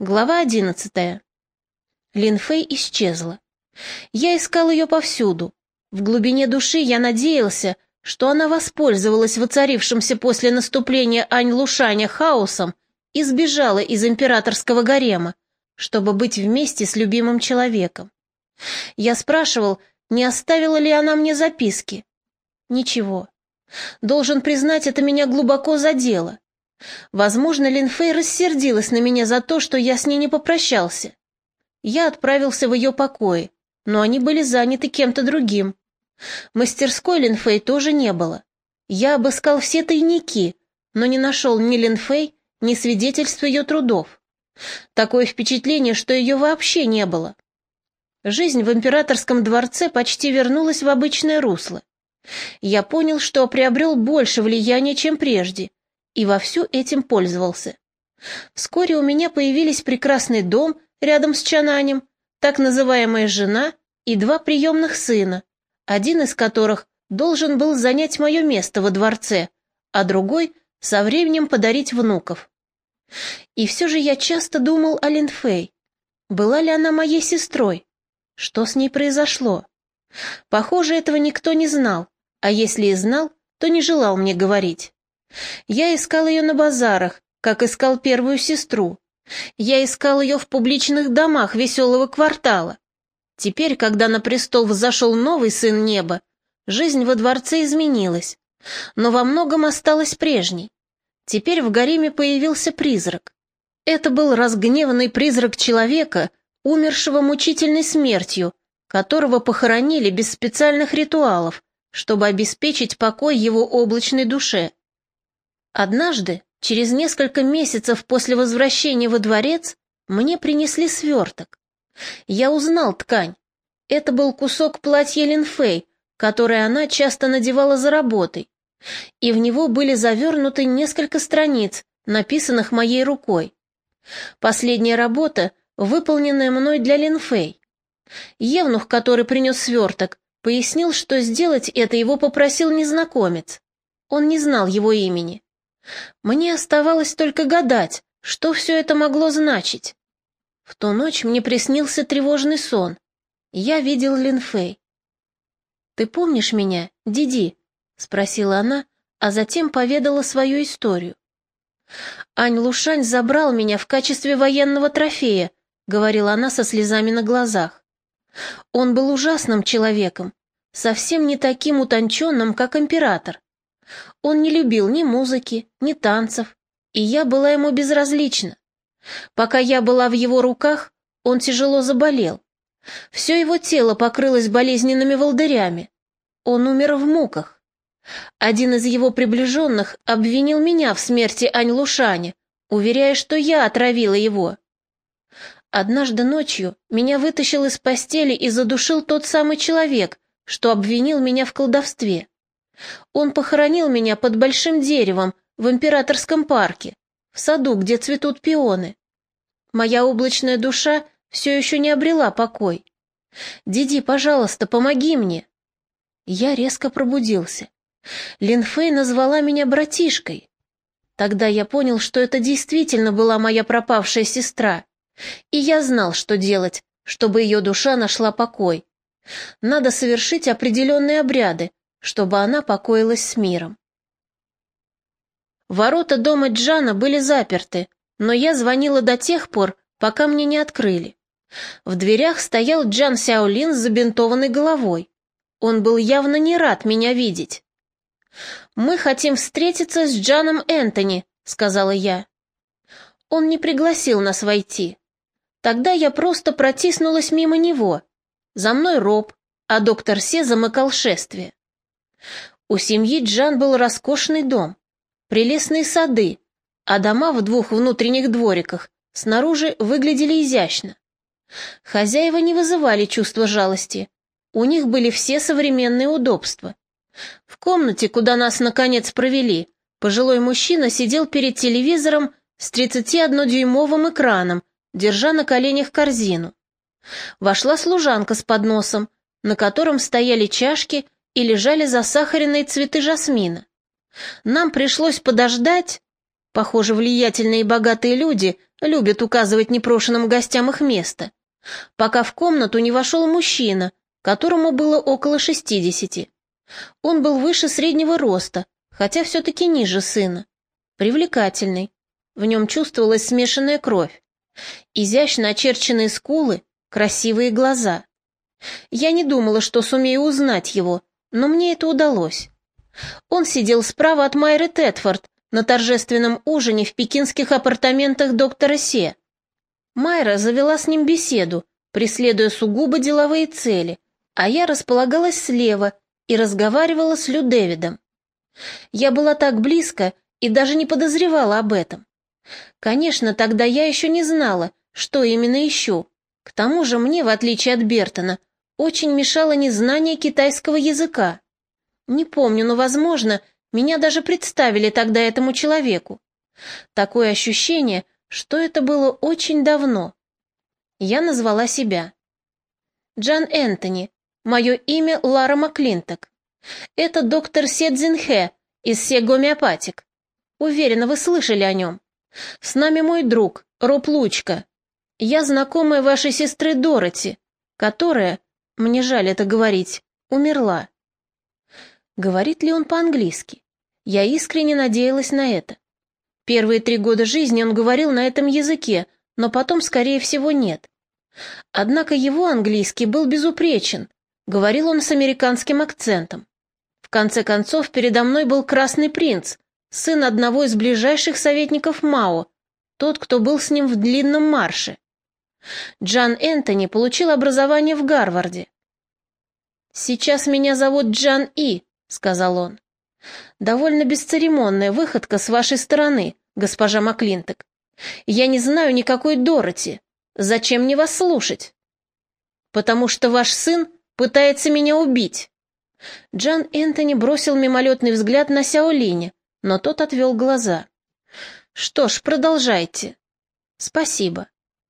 Глава одиннадцатая. Линфей исчезла. Я искал ее повсюду. В глубине души я надеялся, что она воспользовалась воцарившимся после наступления Ань Лушаня хаосом и сбежала из императорского гарема, чтобы быть вместе с любимым человеком. Я спрашивал, не оставила ли она мне записки. Ничего. Должен признать, это меня глубоко задело. Возможно, Линфей рассердилась на меня за то, что я с ней не попрощался. Я отправился в ее покои, но они были заняты кем-то другим. Мастерской Линфей тоже не было. Я обыскал все тайники, но не нашел ни Линфей, ни свидетельств ее трудов. Такое впечатление, что ее вообще не было. Жизнь в императорском дворце почти вернулась в обычное русло. Я понял, что приобрел больше влияния, чем прежде, и вовсю этим пользовался. Вскоре у меня появились прекрасный дом рядом с Чананем, так называемая жена и два приемных сына, один из которых должен был занять мое место во дворце, а другой со временем подарить внуков. И все же я часто думал о Линфей. Была ли она моей сестрой? Что с ней произошло? Похоже, этого никто не знал, а если и знал, то не желал мне говорить. Я искал ее на базарах, как искал первую сестру. Я искал ее в публичных домах веселого квартала. Теперь, когда на престол взошел новый сын неба, жизнь во дворце изменилась, но во многом осталась прежней. Теперь в гареме появился призрак. Это был разгневанный призрак человека, умершего мучительной смертью, которого похоронили без специальных ритуалов, чтобы обеспечить покой его облачной душе. Однажды, через несколько месяцев после возвращения во дворец, мне принесли сверток. Я узнал ткань. Это был кусок платья Линфей, которое она часто надевала за работой, и в него были завернуты несколько страниц, написанных моей рукой. Последняя работа, выполненная мной для Линфей. Евнух, который принес сверток, пояснил, что сделать это его попросил незнакомец. Он не знал его имени. Мне оставалось только гадать, что все это могло значить. В ту ночь мне приснился тревожный сон. Я видел Линфей. «Ты помнишь меня, Диди?» — спросила она, а затем поведала свою историю. «Ань Лушань забрал меня в качестве военного трофея», — говорила она со слезами на глазах. «Он был ужасным человеком, совсем не таким утонченным, как император. Он не любил ни музыки, ни танцев, и я была ему безразлична. Пока я была в его руках, он тяжело заболел. Все его тело покрылось болезненными волдырями. Он умер в муках. Один из его приближенных обвинил меня в смерти Ань Лушаня, уверяя, что я отравила его. Однажды ночью меня вытащил из постели и задушил тот самый человек, что обвинил меня в колдовстве. Он похоронил меня под большим деревом в императорском парке, в саду, где цветут пионы. Моя облачная душа все еще не обрела покой. Диди, пожалуйста, помоги мне. Я резко пробудился. Линфей назвала меня братишкой. Тогда я понял, что это действительно была моя пропавшая сестра, и я знал, что делать, чтобы ее душа нашла покой. Надо совершить определенные обряды, чтобы она покоилась с миром. Ворота дома Джана были заперты, но я звонила до тех пор, пока мне не открыли. В дверях стоял Джан Сяолин с забинтованной головой. Он был явно не рад меня видеть. «Мы хотим встретиться с Джаном Энтони», — сказала я. Он не пригласил нас войти. Тогда я просто протиснулась мимо него. За мной Роб, а доктор Се замыкал шествие. У семьи Джан был роскошный дом, прелестные сады, а дома в двух внутренних двориках снаружи выглядели изящно. Хозяева не вызывали чувства жалости, у них были все современные удобства. В комнате, куда нас наконец провели, пожилой мужчина сидел перед телевизором с 31-дюймовым экраном, держа на коленях корзину. Вошла служанка с подносом, на котором стояли чашки и лежали засахаренные цветы жасмина. Нам пришлось подождать, Похоже, влиятельные и богатые люди любят указывать непрошенным гостям их место. Пока в комнату не вошел мужчина, которому было около шестидесяти. Он был выше среднего роста, хотя все-таки ниже сына. Привлекательный. В нем чувствовалась смешанная кровь. Изящно очерченные скулы, красивые глаза. Я не думала, что сумею узнать его, но мне это удалось. Он сидел справа от Майры Тетфорд на торжественном ужине в пекинских апартаментах доктора Се. Майра завела с ним беседу, преследуя сугубо деловые цели, а я располагалась слева и разговаривала с Лю Дэвидом. Я была так близко и даже не подозревала об этом. Конечно, тогда я еще не знала, что именно ищу. К тому же мне, в отличие от Бертона, очень мешало незнание китайского языка. Не помню, но, возможно, меня даже представили тогда этому человеку. Такое ощущение, что это было очень давно. Я назвала себя. Джан Энтони. Мое имя Лара Маклинток. Это доктор Се из Се. Уверена, вы слышали о нем. С нами мой друг, Роб Лучка. Я знакомая вашей сестры Дороти, которая, мне жаль это говорить, умерла. Говорит ли он по-английски? Я искренне надеялась на это. Первые три года жизни он говорил на этом языке, но потом, скорее всего, нет. Однако его английский был безупречен, говорил он с американским акцентом. В конце концов, передо мной был Красный принц, сын одного из ближайших советников Мао, тот, кто был с ним в длинном марше. Джан Энтони получил образование в Гарварде. «Сейчас меня зовут Джан И», — сказал он. «Довольно бесцеремонная выходка с вашей стороны, госпожа Маклинток. Я не знаю никакой Дороти. Зачем мне вас слушать?» «Потому что ваш сын пытается меня убить». Джан Энтони бросил мимолетный взгляд на Сяолиня, но тот отвел глаза. «Что ж, продолжайте». «Спасибо.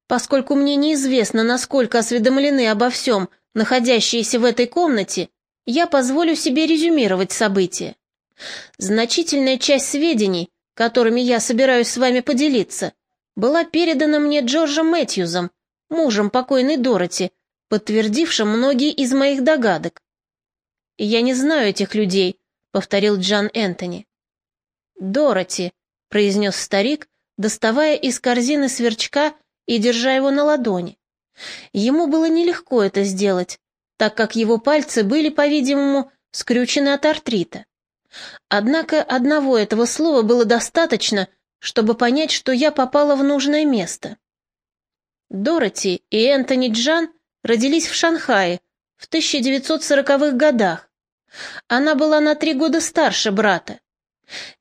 Поскольку мне неизвестно, насколько осведомлены обо всем находящиеся в этой комнате, я позволю себе резюмировать события. Значительная часть сведений, которыми я собираюсь с вами поделиться, была передана мне Джорджем Мэтьюзом, мужем покойной Дороти, подтвердившим многие из моих догадок. «Я не знаю этих людей», — повторил Джан Энтони. «Дороти», — произнес старик, доставая из корзины сверчка и держа его на ладони. Ему было нелегко это сделать, так как его пальцы были, по-видимому, скрючены от артрита. Однако одного этого слова было достаточно, чтобы понять, что я попала в нужное место. Дороти и Энтони Джан родились в Шанхае в 1940-х годах. Она была на три года старше брата.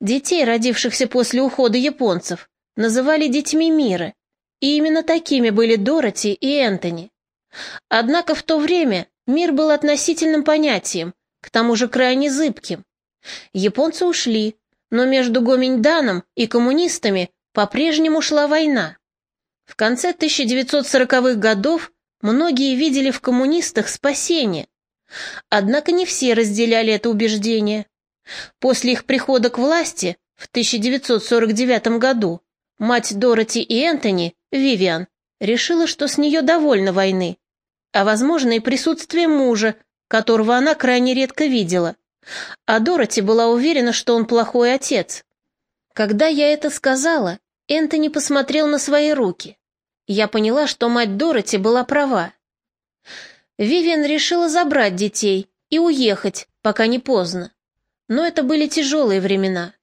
Детей, родившихся после ухода японцев, называли детьми мира, и именно такими были Дороти и Энтони. Однако в то время мир был относительным понятием, к тому же крайне зыбким. Японцы ушли, но между Гоминьданом и коммунистами по-прежнему шла война. В конце 1940-х годов многие видели в коммунистах спасение. Однако не все разделяли это убеждение. После их прихода к власти в 1949 году мать Дороти и Энтони, Вивиан, решила, что с нее довольно войны, а, возможно, и присутствие мужа, которого она крайне редко видела. А Дороти была уверена, что он плохой отец. Когда я это сказала, Энтони посмотрел на свои руки. Я поняла, что мать Дороти была права. Вивиан решила забрать детей и уехать, пока не поздно. Но это были тяжелые времена.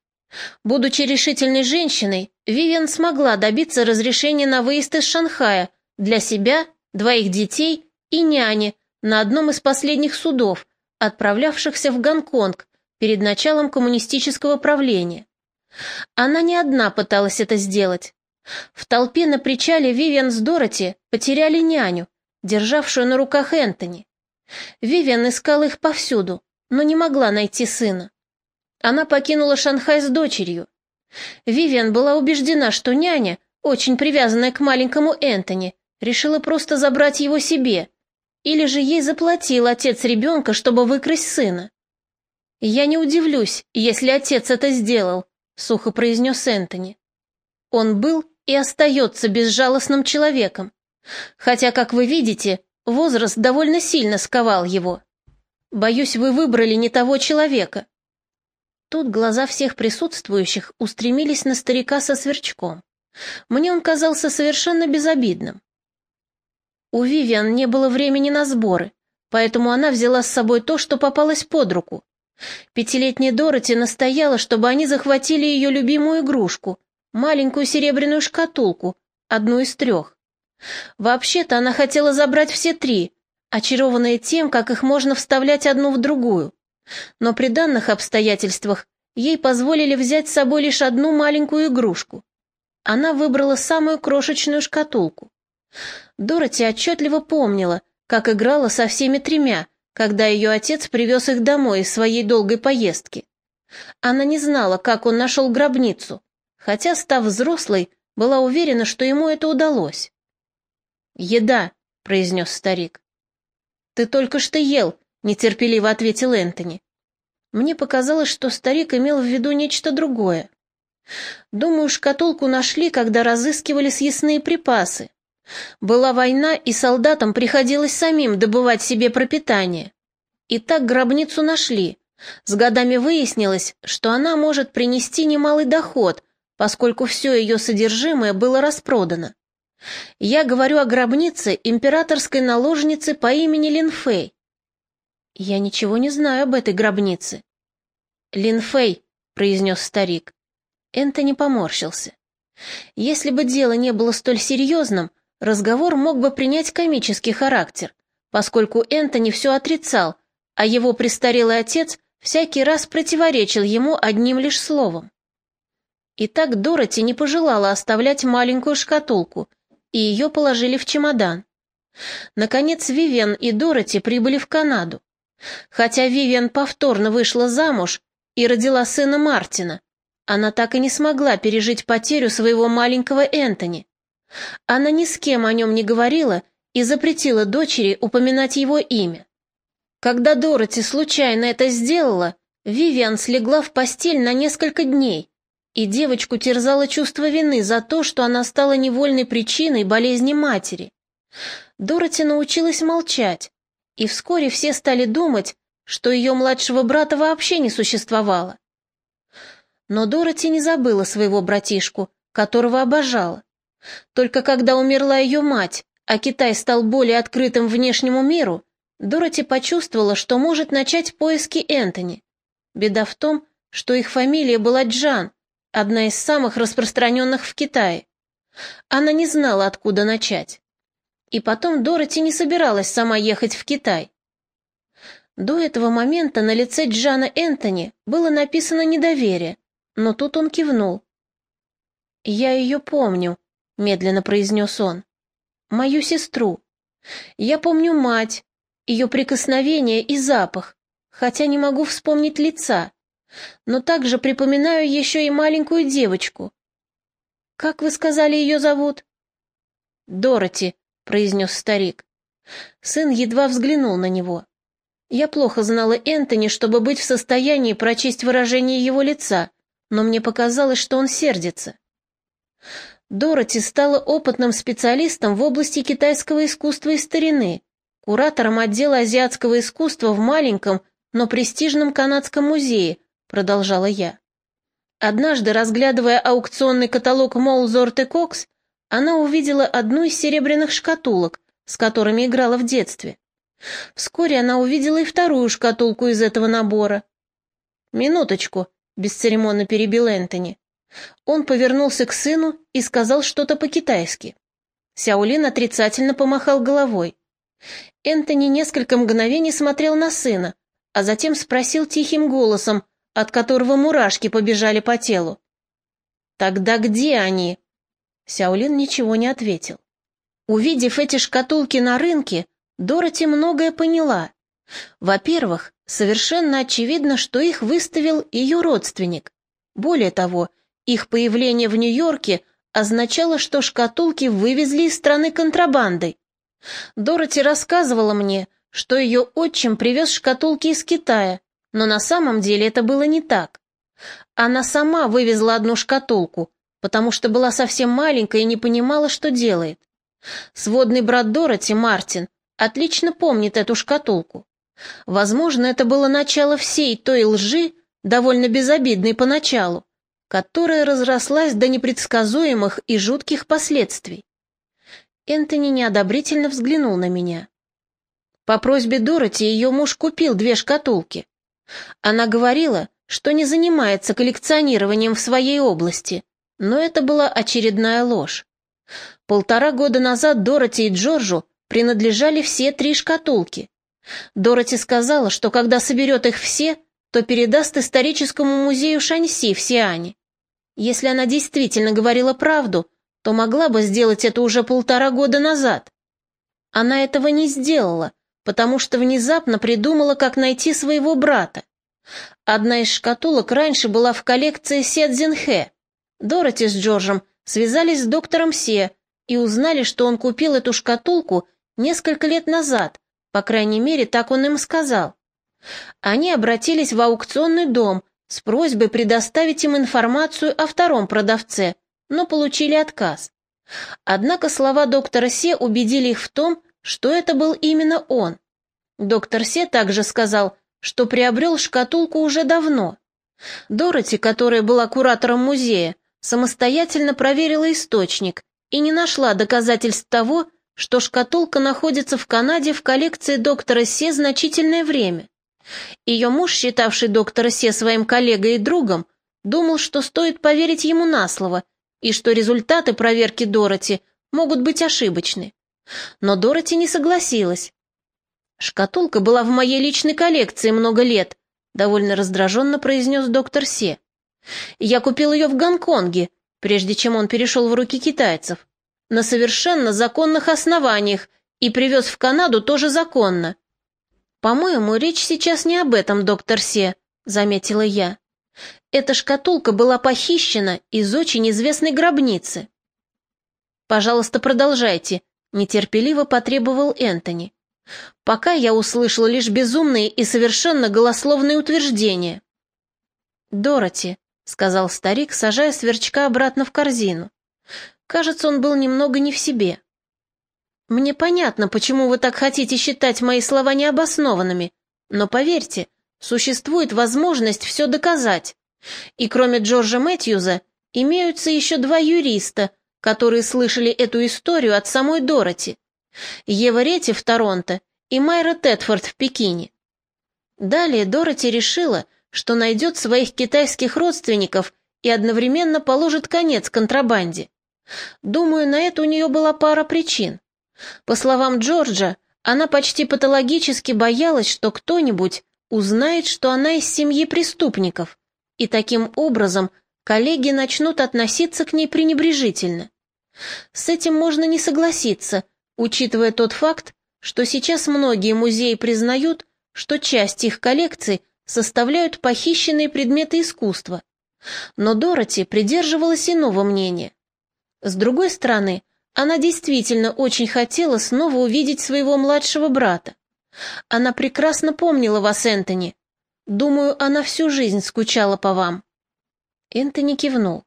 Будучи решительной женщиной, Вивиан смогла добиться разрешения на выезд из Шанхая для себя, двоих детей и няни на одном из последних судов, отправлявшихся в Гонконг перед началом коммунистического правления. Она не одна пыталась это сделать. В толпе на причале Вивиан с Дороти потеряли няню, державшую на руках Энтони. Вивиан искала их повсюду, но не могла найти сына. Она покинула Шанхай с дочерью. Вивиан была убеждена, что няня, очень привязанная к маленькому Энтони, решила просто забрать его себе, или же ей заплатил отец ребенка, чтобы выкрасть сына. «Я не удивлюсь, если отец это сделал», — сухо произнес Энтони. Он был и остается безжалостным человеком, хотя, как вы видите, возраст довольно сильно сковал его. Боюсь, вы выбрали не того человека. Тут глаза всех присутствующих устремились на старика со сверчком. Мне он казался совершенно безобидным. У Вивиан не было времени на сборы, поэтому она взяла с собой то, что попалось под руку. Пятилетняя Дороти настояла, чтобы они захватили ее любимую игрушку, маленькую серебряную шкатулку, одну из трех. Вообще-то она хотела забрать все три, очарованная тем, как их можно вставлять одну в другую. Но при данных обстоятельствах ей позволили взять с собой лишь одну маленькую игрушку. Она выбрала самую крошечную шкатулку. Дороти отчетливо помнила, как играла со всеми тремя, когда ее отец привез их домой из своей долгой поездки. Она не знала, как он нашел гробницу, хотя, став взрослой, была уверена, что ему это удалось. «Еда», — произнес старик. «Ты только что ел», — нетерпеливо ответил Энтони. Мне показалось, что старик имел в виду нечто другое. Думаю, шкатулку нашли, когда разыскивали съестные припасы. Была война, и солдатам приходилось самим добывать себе пропитание. И так гробницу нашли. С годами выяснилось, что она может принести немалый доход, поскольку все ее содержимое было распродано. Я говорю о гробнице императорской наложницы по имени Линфей. Я ничего не знаю об этой гробнице. Линфей, произнес старик. Энтони поморщился. Если бы дело не было столь серьезным, разговор мог бы принять комический характер, поскольку Энтони все отрицал, а его престарелый отец всякий раз противоречил ему одним лишь словом. Итак, Дороти не пожелала оставлять маленькую шкатулку, и ее положили в чемодан. Наконец, Вивиан и Дороти прибыли в Канаду. Хотя Вивиан повторно вышла замуж и родила сына Мартина, она так и не смогла пережить потерю своего маленького Энтони. Она ни с кем о нем не говорила и запретила дочери упоминать его имя. Когда Дороти случайно это сделала, Вивиан слегла в постель на несколько дней, и девочку терзало чувство вины за то, что она стала невольной причиной болезни матери. Дороти научилась молчать, и вскоре все стали думать, что ее младшего брата вообще не существовало. Но Дороти не забыла своего братишку, которого обожала. Только когда умерла ее мать, а Китай стал более открытым внешнему миру, Дороти почувствовала, что может начать поиски Энтони. Беда в том, что их фамилия была Джан, одна из самых распространенных в Китае. Она не знала, откуда начать. И потом Дороти не собиралась сама ехать в Китай. До этого момента на лице Джана Энтони было написано недоверие, но тут он кивнул. «Я ее помню», — медленно произнес он. «Мою сестру. Я помню мать, ее прикосновение и запах, хотя не могу вспомнить лица, но также припоминаю еще и маленькую девочку. Как вы сказали, ее зовут?» «Дороти», — произнес старик. Сын едва взглянул на него. Я плохо знала Энтони, чтобы быть в состоянии прочесть выражение его лица, но мне показалось, что он сердится. Дороти стала опытным специалистом в области китайского искусства и старины, куратором отдела азиатского искусства в маленьком, но престижном канадском музее, продолжала я. Однажды, разглядывая аукционный каталог Молзорт и Кокс, она увидела одну из серебряных шкатулок, с которыми играла в детстве. Вскоре она увидела и вторую шкатулку из этого набора. «Минуточку», — бесцеремонно перебил Энтони. Он повернулся к сыну и сказал что-то по-китайски. Сяолин отрицательно помахал головой. Энтони несколько мгновений смотрел на сына, а затем спросил тихим голосом, от которого мурашки побежали по телу. «Тогда где они?» Сяолин ничего не ответил. Увидев эти шкатулки на рынке, Дороти многое поняла. Во-первых, совершенно очевидно, что их выставил ее родственник. Более того, их появление в Нью-Йорке означало, что шкатулки вывезли из страны контрабандой. Дороти рассказывала мне, что ее отчим привез шкатулки из Китая, но на самом деле это было не так. Она сама вывезла одну шкатулку, потому что была совсем маленькая и не понимала, что делает. Сводный брат Дороти, Мартин, отлично помнит эту шкатулку. Возможно, это было начало всей той лжи, довольно безобидной поначалу, которая разрослась до непредсказуемых и жутких последствий. Энтони неодобрительно взглянул на меня. По просьбе Дороти ее муж купил две шкатулки. Она говорила, что не занимается коллекционированием в своей области, но это была очередная ложь. Полтора года назад Дороти и Джорджу принадлежали все три шкатулки. Дороти сказала, что когда соберет их все, то передаст историческому музею Шаньси в Сиане. Если она действительно говорила правду, то могла бы сделать это уже полтора года назад. Она этого не сделала, потому что внезапно придумала, как найти своего брата. Одна из шкатулок раньше была в коллекции Седзинхэ. Дороти с Джорджем связались с доктором Се и узнали, что он купил эту шкатулку несколько лет назад, по крайней мере, так он им сказал. Они обратились в аукционный дом с просьбой предоставить им информацию о втором продавце, но получили отказ. Однако слова доктора Се убедили их в том, что это был именно он. Доктор Се также сказал, что приобрел шкатулку уже давно. Дороти, которая была куратором музея, самостоятельно проверила источник и не нашла доказательств того, что шкатулка находится в Канаде в коллекции доктора Се значительное время. Ее муж, считавший доктора Се своим коллегой и другом, думал, что стоит поверить ему на слово и что результаты проверки Дороти могут быть ошибочны. Но Дороти не согласилась. «Шкатулка была в моей личной коллекции много лет», довольно раздраженно произнес доктор Се. «Я купил ее в Гонконге, прежде чем он перешел в руки китайцев на совершенно законных основаниях и привез в Канаду тоже законно. «По-моему, речь сейчас не об этом, доктор Се», — заметила я. «Эта шкатулка была похищена из очень известной гробницы». «Пожалуйста, продолжайте», — нетерпеливо потребовал Энтони. «Пока я услышал лишь безумные и совершенно голословные утверждения». «Дороти», — сказал старик, сажая сверчка обратно в корзину. Кажется, он был немного не в себе. Мне понятно, почему вы так хотите считать мои слова необоснованными, но поверьте, существует возможность все доказать. И кроме Джорджа Мэтьюза, имеются еще два юриста, которые слышали эту историю от самой Дороти. Ева Ретти в Торонто и Майра Тетфорд в Пекине. Далее Дороти решила, что найдет своих китайских родственников и одновременно положит конец контрабанде. Думаю, на это у нее была пара причин. По словам Джорджа, она почти патологически боялась, что кто-нибудь узнает, что она из семьи преступников, и таким образом коллеги начнут относиться к ней пренебрежительно. С этим можно не согласиться, учитывая тот факт, что сейчас многие музеи признают, что часть их коллекций составляют похищенные предметы искусства. Но Дороти придерживалась иного мнения. С другой стороны, она действительно очень хотела снова увидеть своего младшего брата. Она прекрасно помнила вас, Энтони. Думаю, она всю жизнь скучала по вам. Энтони кивнул.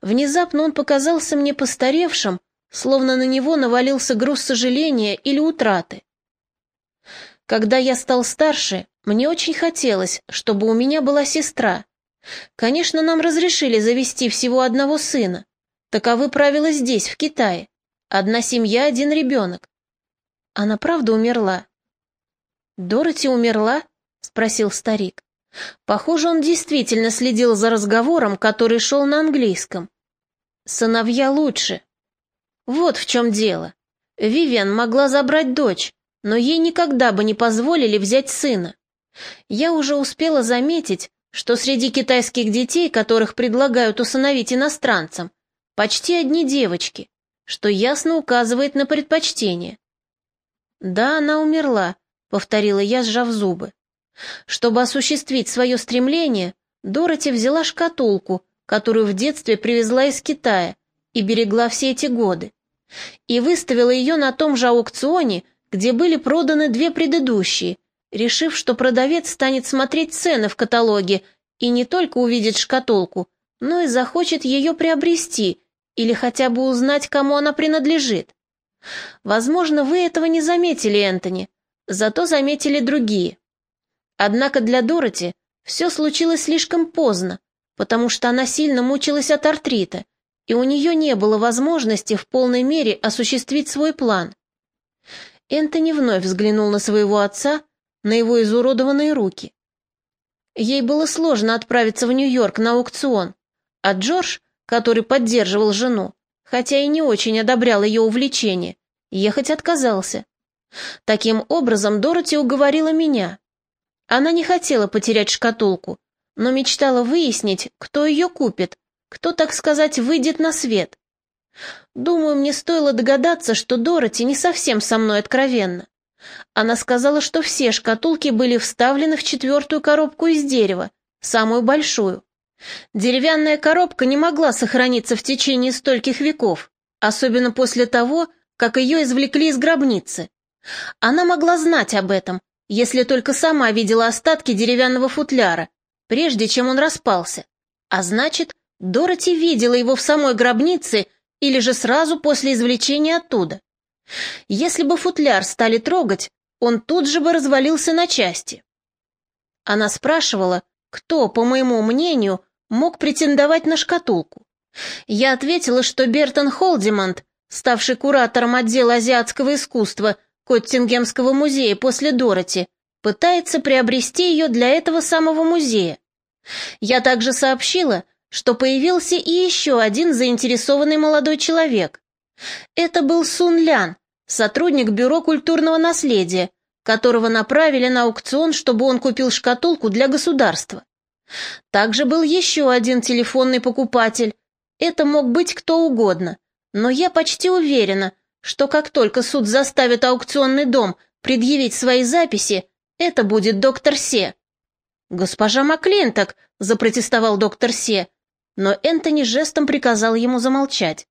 Внезапно он показался мне постаревшим, словно на него навалился груз сожаления или утраты. Когда я стал старше, мне очень хотелось, чтобы у меня была сестра. Конечно, нам разрешили завести всего одного сына, Таковы правила здесь, в Китае. Одна семья, один ребенок. Она правда умерла? Дороти умерла? Спросил старик. Похоже, он действительно следил за разговором, который шел на английском. Сыновья лучше. Вот в чем дело. Вивиан могла забрать дочь, но ей никогда бы не позволили взять сына. Я уже успела заметить, что среди китайских детей, которых предлагают усыновить иностранцам, Почти одни девочки, что ясно указывает на предпочтение. «Да, она умерла», — повторила я, сжав зубы. Чтобы осуществить свое стремление, Дороти взяла шкатулку, которую в детстве привезла из Китая и берегла все эти годы, и выставила ее на том же аукционе, где были проданы две предыдущие, решив, что продавец станет смотреть цены в каталоге и не только увидит шкатулку, но и захочет ее приобрести или хотя бы узнать, кому она принадлежит. Возможно, вы этого не заметили, Энтони, зато заметили другие. Однако для Дороти все случилось слишком поздно, потому что она сильно мучилась от артрита, и у нее не было возможности в полной мере осуществить свой план. Энтони вновь взглянул на своего отца, на его изуродованные руки. Ей было сложно отправиться в Нью-Йорк на аукцион, а Джордж, который поддерживал жену, хотя и не очень одобрял ее увлечение, ехать отказался. Таким образом, Дороти уговорила меня. Она не хотела потерять шкатулку, но мечтала выяснить, кто ее купит, кто, так сказать, выйдет на свет. Думаю, мне стоило догадаться, что Дороти не совсем со мной откровенна. Она сказала, что все шкатулки были вставлены в четвертую коробку из дерева, самую большую. Деревянная коробка не могла сохраниться в течение стольких веков, особенно после того, как ее извлекли из гробницы. Она могла знать об этом, если только сама видела остатки деревянного футляра, прежде чем он распался. А значит, Дороти видела его в самой гробнице или же сразу после извлечения оттуда. Если бы футляр стали трогать, он тут же бы развалился на части. Она спрашивала, кто, по моему мнению, мог претендовать на шкатулку. Я ответила, что Бертон Холдимонт, ставший куратором отдела азиатского искусства Коттингемского музея после Дороти, пытается приобрести ее для этого самого музея. Я также сообщила, что появился и еще один заинтересованный молодой человек. Это был Сун Лян, сотрудник Бюро культурного наследия, которого направили на аукцион, чтобы он купил шкатулку для государства. Также был еще один телефонный покупатель. Это мог быть кто угодно, но я почти уверена, что как только суд заставит аукционный дом предъявить свои записи, это будет доктор Се. «Госпожа Маклинток», — запротестовал доктор Се, но Энтони жестом приказал ему замолчать.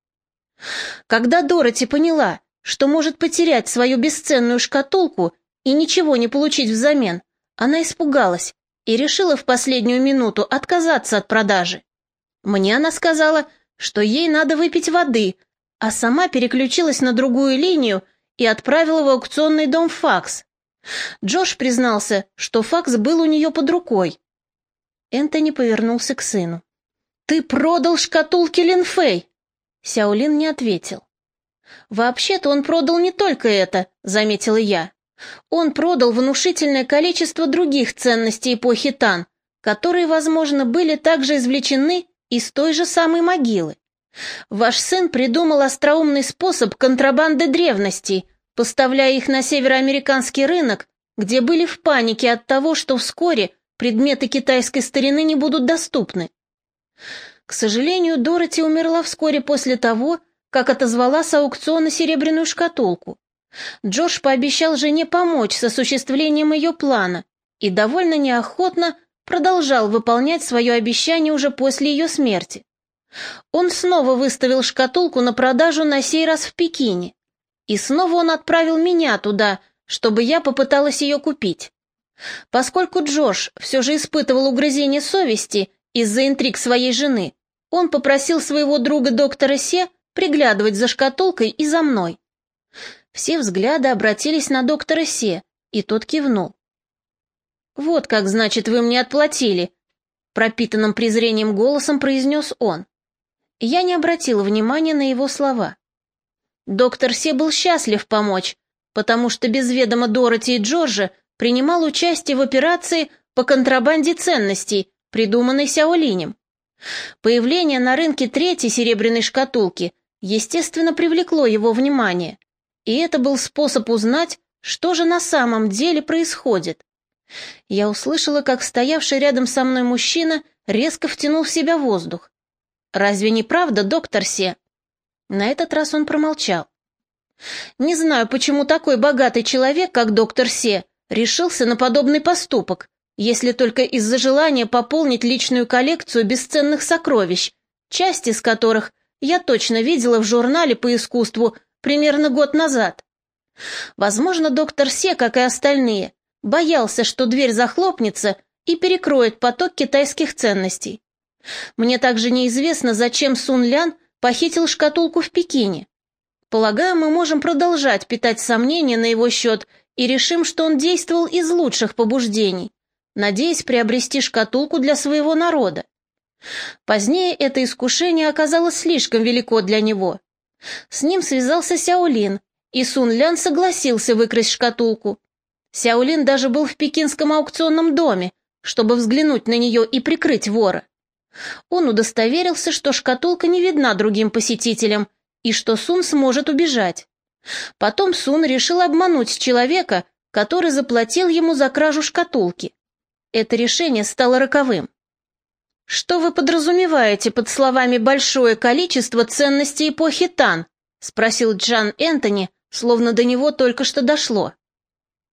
Когда Дороти поняла, что может потерять свою бесценную шкатулку и ничего не получить взамен, она испугалась и решила в последнюю минуту отказаться от продажи. Мне она сказала, что ей надо выпить воды, а сама переключилась на другую линию и отправила в аукционный дом факс. Джош признался, что факс был у нее под рукой. Энтони повернулся к сыну. «Ты продал шкатулки Линфэй!» Сяолин не ответил. «Вообще-то он продал не только это», — заметила я. «Он продал внушительное количество других ценностей эпохи Тан, которые, возможно, были также извлечены из той же самой могилы. Ваш сын придумал остроумный способ контрабанды древностей, поставляя их на североамериканский рынок, где были в панике от того, что вскоре предметы китайской старины не будут доступны. К сожалению, Дороти умерла вскоре после того, как отозвала с аукциона серебряную шкатулку. Джош пообещал жене помочь с осуществлением ее плана и довольно неохотно продолжал выполнять свое обещание уже после ее смерти. Он снова выставил шкатулку на продажу на сей раз в Пекине. И снова он отправил меня туда, чтобы я попыталась ее купить. Поскольку Джош все же испытывал угрызение совести из-за интриг своей жены, он попросил своего друга доктора Се приглядывать за шкатулкой и за мной. Все взгляды обратились на доктора Се, и тот кивнул. «Вот как, значит, вы мне отплатили», — пропитанным презрением голосом произнес он. Я не обратила внимания на его слова. Доктор Се был счастлив помочь, потому что без ведома Дороти и Джорджа принимал участие в операции по контрабанде ценностей, придуманной Сяолинем. Появление на рынке третьей серебряной шкатулки, естественно, привлекло его внимание, и это был способ узнать, что же на самом деле происходит. Я услышала, как стоявший рядом со мной мужчина резко втянул в себя воздух. «Разве не правда, доктор Се?» На этот раз он промолчал. «Не знаю, почему такой богатый человек, как доктор Се, решился на подобный поступок, если только из-за желания пополнить личную коллекцию бесценных сокровищ, часть из которых я точно видела в журнале по искусству примерно год назад. Возможно, доктор Се, как и остальные, боялся, что дверь захлопнется и перекроет поток китайских ценностей. Мне также неизвестно, зачем Сун Лян похитил шкатулку в Пекине. Полагаю, мы можем продолжать питать сомнения на его счет и решим, что он действовал из лучших побуждений, надеясь приобрести шкатулку для своего народа. Позднее это искушение оказалось слишком велико для него. С ним связался Сяолин, и Сун Лян согласился выкрасть шкатулку. Сяолин даже был в пекинском аукционном доме, чтобы взглянуть на нее и прикрыть вора. Он удостоверился, что шкатулка не видна другим посетителям и что Сун сможет убежать. Потом Сун решил обмануть человека, который заплатил ему за кражу шкатулки. Это решение стало роковым. «Что вы подразумеваете под словами «большое количество ценностей эпохи Тан»?» — спросил Джан Энтони, словно до него только что дошло.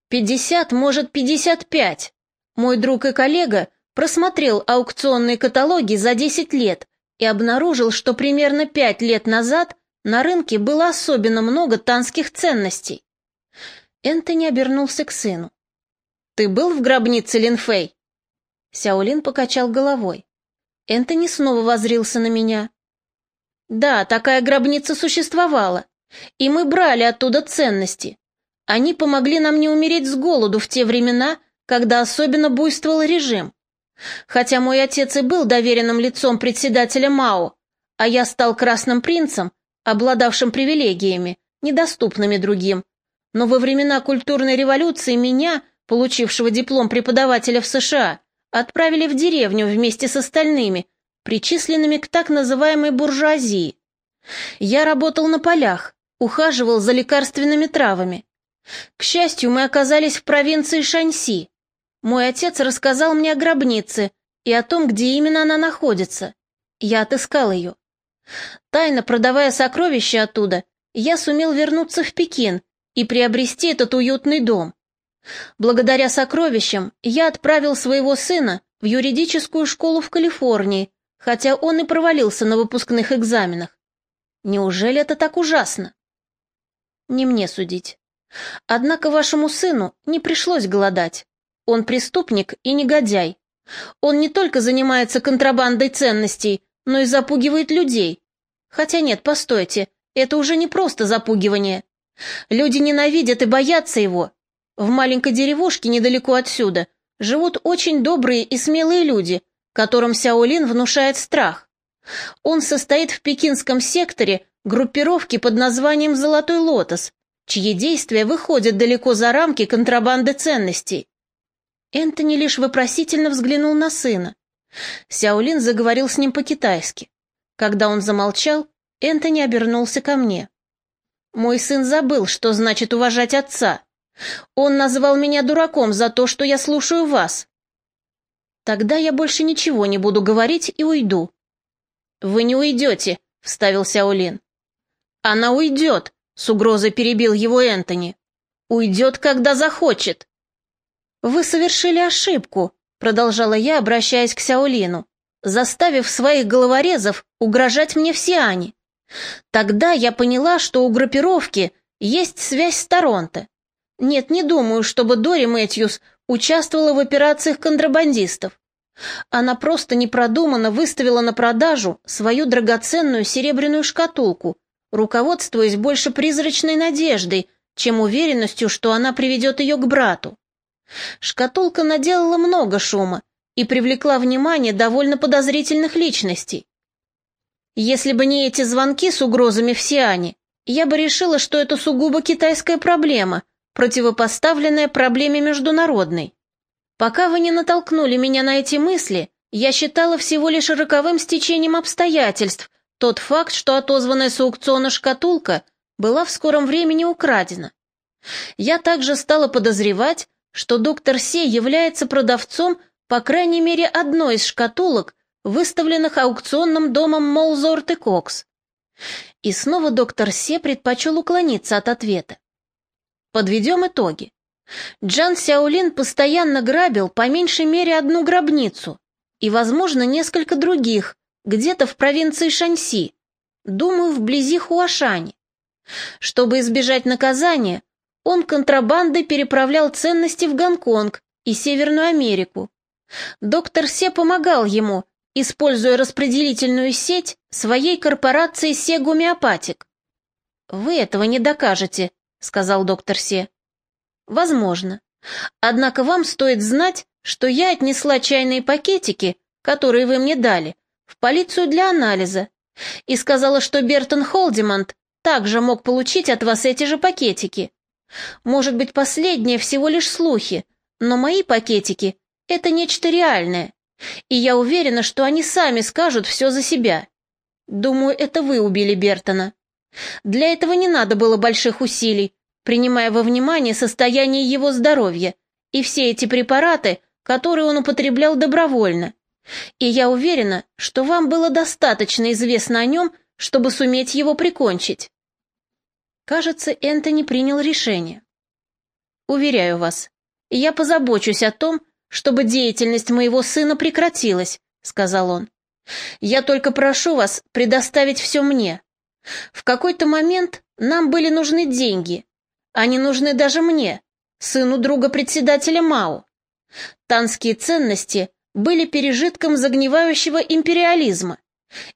«Пятьдесят, может, пятьдесят пять. Мой друг и коллега просмотрел аукционные каталоги за десять лет и обнаружил, что примерно пять лет назад на рынке было особенно много танских ценностей. Энтони обернулся к сыну. «Ты был в гробнице Линфэй?» Сяолин покачал головой. Энтони снова возрился на меня. «Да, такая гробница существовала, и мы брали оттуда ценности. Они помогли нам не умереть с голоду в те времена, когда особенно буйствовал режим. Хотя мой отец и был доверенным лицом председателя МАО, а я стал красным принцем, обладавшим привилегиями, недоступными другим. Но во времена культурной революции меня, получившего диплом преподавателя в США, отправили в деревню вместе с остальными, причисленными к так называемой буржуазии. Я работал на полях, ухаживал за лекарственными травами. К счастью, мы оказались в провинции Шаньси. Мой отец рассказал мне о гробнице и о том, где именно она находится. Я отыскал ее. Тайно продавая сокровища оттуда, я сумел вернуться в Пекин и приобрести этот уютный дом. Благодаря сокровищам я отправил своего сына в юридическую школу в Калифорнии, хотя он и провалился на выпускных экзаменах. Неужели это так ужасно? Не мне судить. Однако вашему сыну не пришлось голодать. Он преступник и негодяй. Он не только занимается контрабандой ценностей, но и запугивает людей. Хотя нет, постойте, это уже не просто запугивание. Люди ненавидят и боятся его. В маленькой деревушке недалеко отсюда живут очень добрые и смелые люди, которым Сяолин внушает страх. Он состоит в пекинском секторе группировки под названием «Золотой лотос», чьи действия выходят далеко за рамки контрабанды ценностей. Энтони лишь вопросительно взглянул на сына. Сяолин заговорил с ним по-китайски. Когда он замолчал, Энтони обернулся ко мне. «Мой сын забыл, что значит уважать отца. Он назвал меня дураком за то, что я слушаю вас. Тогда я больше ничего не буду говорить и уйду». «Вы не уйдете», — вставил Сяолин. «Она уйдет», — с угрозой перебил его Энтони. «Уйдет, когда захочет». «Вы совершили ошибку», продолжала я, обращаясь к Сяолину, заставив своих головорезов угрожать мне в Сиане. Тогда я поняла, что у группировки есть связь с Торонто. Нет, не думаю, чтобы Дори Мэтьюс участвовала в операциях контрабандистов. Она просто непродуманно выставила на продажу свою драгоценную серебряную шкатулку, руководствуясь больше призрачной надеждой, чем уверенностью, что она приведет ее к брату. Шкатулка наделала много шума и привлекла внимание довольно подозрительных личностей. Если бы не эти звонки с угрозами в Сиане, я бы решила, что это сугубо китайская проблема, противопоставленная проблеме международной. Пока вы не натолкнули меня на эти мысли, я считала всего лишь роковым стечением обстоятельств тот факт, что отозванная с аукциона шкатулка была в скором времени украдена. Я также стала подозревать, что доктор Се является продавцом по крайней мере одной из шкатулок, выставленных аукционным домом Молзорт и Кокс. И снова доктор Се предпочел уклониться от ответа. Подведем итоги. Джан Сяолин постоянно грабил по меньшей мере одну гробницу и, возможно, несколько других, где-то в провинции Шаньси, думаю, вблизи Хуашани. Чтобы избежать наказания, он контрабандой переправлял ценности в Гонконг и Северную Америку. Доктор Се помогал ему, используя распределительную сеть своей корпорации Сегумиопатик. «Вы этого не докажете», — сказал доктор Се. «Возможно. Однако вам стоит знать, что я отнесла чайные пакетики, которые вы мне дали, в полицию для анализа, и сказала, что Бертон Холдимант также мог получить от вас эти же пакетики. Может быть, последние всего лишь слухи, но мои пакетики — это нечто реальное, и я уверена, что они сами скажут все за себя. Думаю, это вы убили Бертона. Для этого не надо было больших усилий, принимая во внимание состояние его здоровья и все эти препараты, которые он употреблял добровольно. И я уверена, что вам было достаточно известно о нем, чтобы суметь его прикончить. Кажется, Энтони принял решение. Уверяю вас, я позабочусь о том, чтобы деятельность моего сына прекратилась, сказал он. Я только прошу вас предоставить все мне. В какой-то момент нам были нужны деньги. Они нужны даже мне, сыну друга председателя МАУ. Танские ценности были пережитком загнивающего империализма,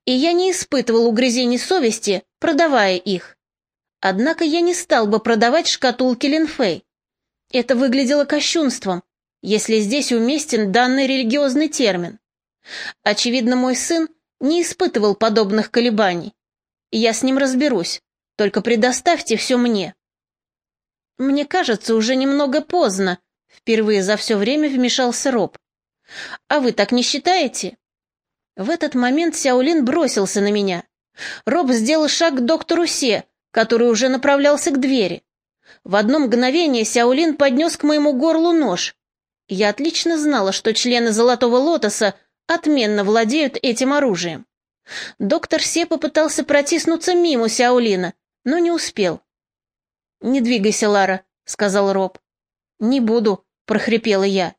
и я не испытывал угрызений совести, продавая их. Однако я не стал бы продавать шкатулки Линфей. Это выглядело кощунством, если здесь уместен данный религиозный термин. Очевидно, мой сын не испытывал подобных колебаний. Я с ним разберусь, только предоставьте все мне. Мне кажется, уже немного поздно, впервые за все время вмешался Роб. А вы так не считаете? В этот момент Сяолин бросился на меня. Роб сделал шаг к доктору Се, который уже направлялся к двери. В одно мгновение Сяолин поднес к моему горлу нож. Я отлично знала, что члены Золотого Лотоса отменно владеют этим оружием. Доктор Се попытался протиснуться мимо Сяолина, но не успел. «Не двигайся, Лара», — сказал Роб. «Не буду», — прохрипела я.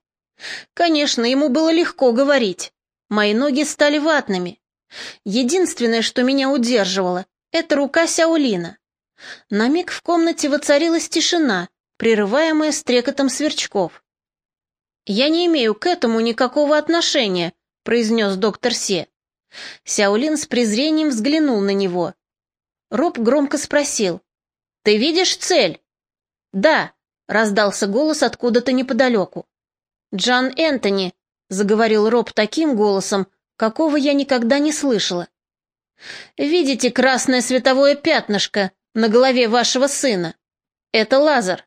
Конечно, ему было легко говорить. Мои ноги стали ватными. Единственное, что меня удерживало, это рука Сяолина. На миг в комнате воцарилась тишина, прерываемая стрекотом сверчков. «Я не имею к этому никакого отношения», — произнес доктор Се. Сяолин с презрением взглянул на него. Роб громко спросил. «Ты видишь цель?» «Да», — раздался голос откуда-то неподалеку. «Джан Энтони», — заговорил Роб таким голосом, какого я никогда не слышала. «Видите красное световое пятнышко на голове вашего сына? Это лазер.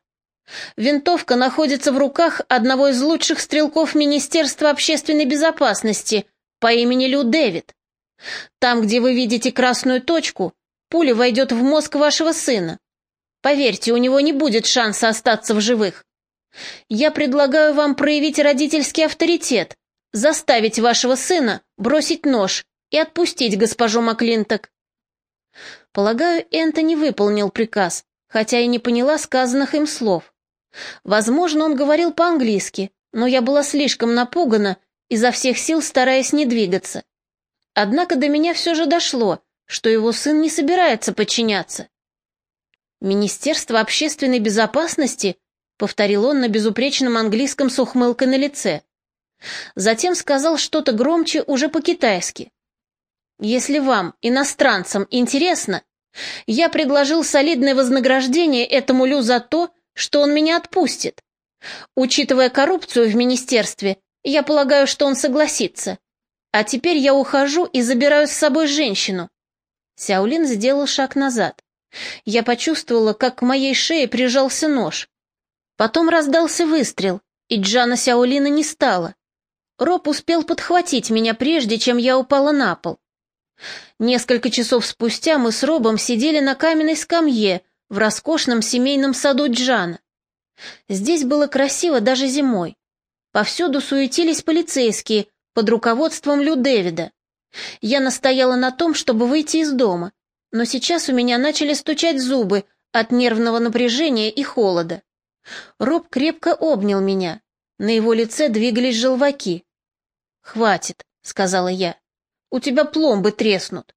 Винтовка находится в руках одного из лучших стрелков Министерства общественной безопасности по имени Лю Дэвид. Там, где вы видите красную точку, пуля войдет в мозг вашего сына. Поверьте, у него не будет шанса остаться в живых. Я предлагаю вам проявить родительский авторитет, заставить вашего сына бросить нож и отпустить госпожу Маклинток. Полагаю, Энтони выполнил приказ, хотя и не поняла сказанных им слов. Возможно, он говорил по-английски, но я была слишком напугана, изо всех сил стараясь не двигаться. Однако до меня все же дошло, что его сын не собирается подчиняться. Министерство общественной безопасности повторил он на безупречном английском с ухмылкой на лице. Затем сказал что-то громче уже по-китайски. «Если вам, иностранцам, интересно, я предложил солидное вознаграждение этому Лю за то, что он меня отпустит. Учитывая коррупцию в министерстве, я полагаю, что он согласится. А теперь я ухожу и забираю с собой женщину». Сяолин сделал шаг назад. Я почувствовала, как к моей шее прижался нож. Потом раздался выстрел, и Джана Сяолина не стало. Роб успел подхватить меня прежде, чем я упала на пол. Несколько часов спустя мы с Робом сидели на каменной скамье в роскошном семейном саду Джана. Здесь было красиво даже зимой. Повсюду суетились полицейские под руководством Лю Дэвида. Я настояла на том, чтобы выйти из дома, но сейчас у меня начали стучать зубы от нервного напряжения и холода. Роб крепко обнял меня. На его лице двигались желваки. «Хватит», — сказала я. «У тебя пломбы треснут.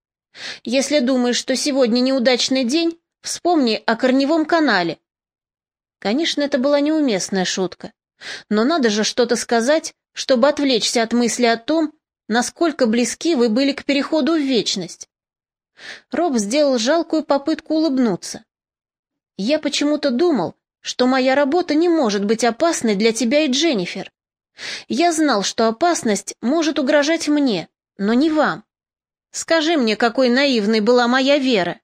Если думаешь, что сегодня неудачный день, вспомни о корневом канале». Конечно, это была неуместная шутка. Но надо же что-то сказать, чтобы отвлечься от мысли о том, насколько близки вы были к переходу в вечность. Роб сделал жалкую попытку улыбнуться. Я почему-то думал, что моя работа не может быть опасной для тебя и Дженнифер. Я знал, что опасность может угрожать мне, но не вам. Скажи мне, какой наивной была моя вера.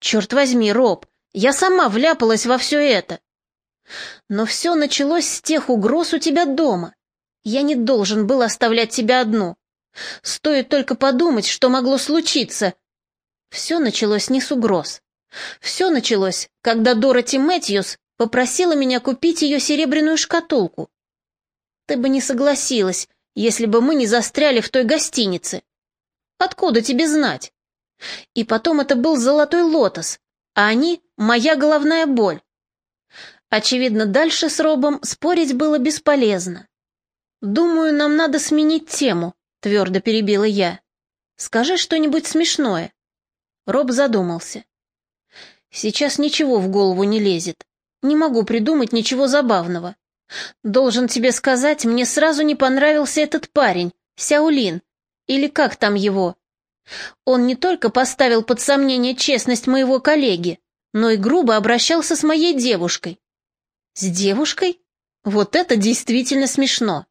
Черт возьми, Роб, я сама вляпалась во все это. Но все началось с тех угроз у тебя дома. Я не должен был оставлять тебя одну. Стоит только подумать, что могло случиться. Все началось не с угроз. Все началось, когда Дороти Мэтьюс попросила меня купить ее серебряную шкатулку. Ты бы не согласилась, если бы мы не застряли в той гостинице. Откуда тебе знать? И потом это был золотой лотос, а они — моя головная боль. Очевидно, дальше с Робом спорить было бесполезно. «Думаю, нам надо сменить тему», — твердо перебила я. «Скажи что-нибудь смешное». Роб задумался. «Сейчас ничего в голову не лезет. Не могу придумать ничего забавного. Должен тебе сказать, мне сразу не понравился этот парень, Сяолин, или как там его? Он не только поставил под сомнение честность моего коллеги, но и грубо обращался с моей девушкой. С девушкой? Вот это действительно смешно.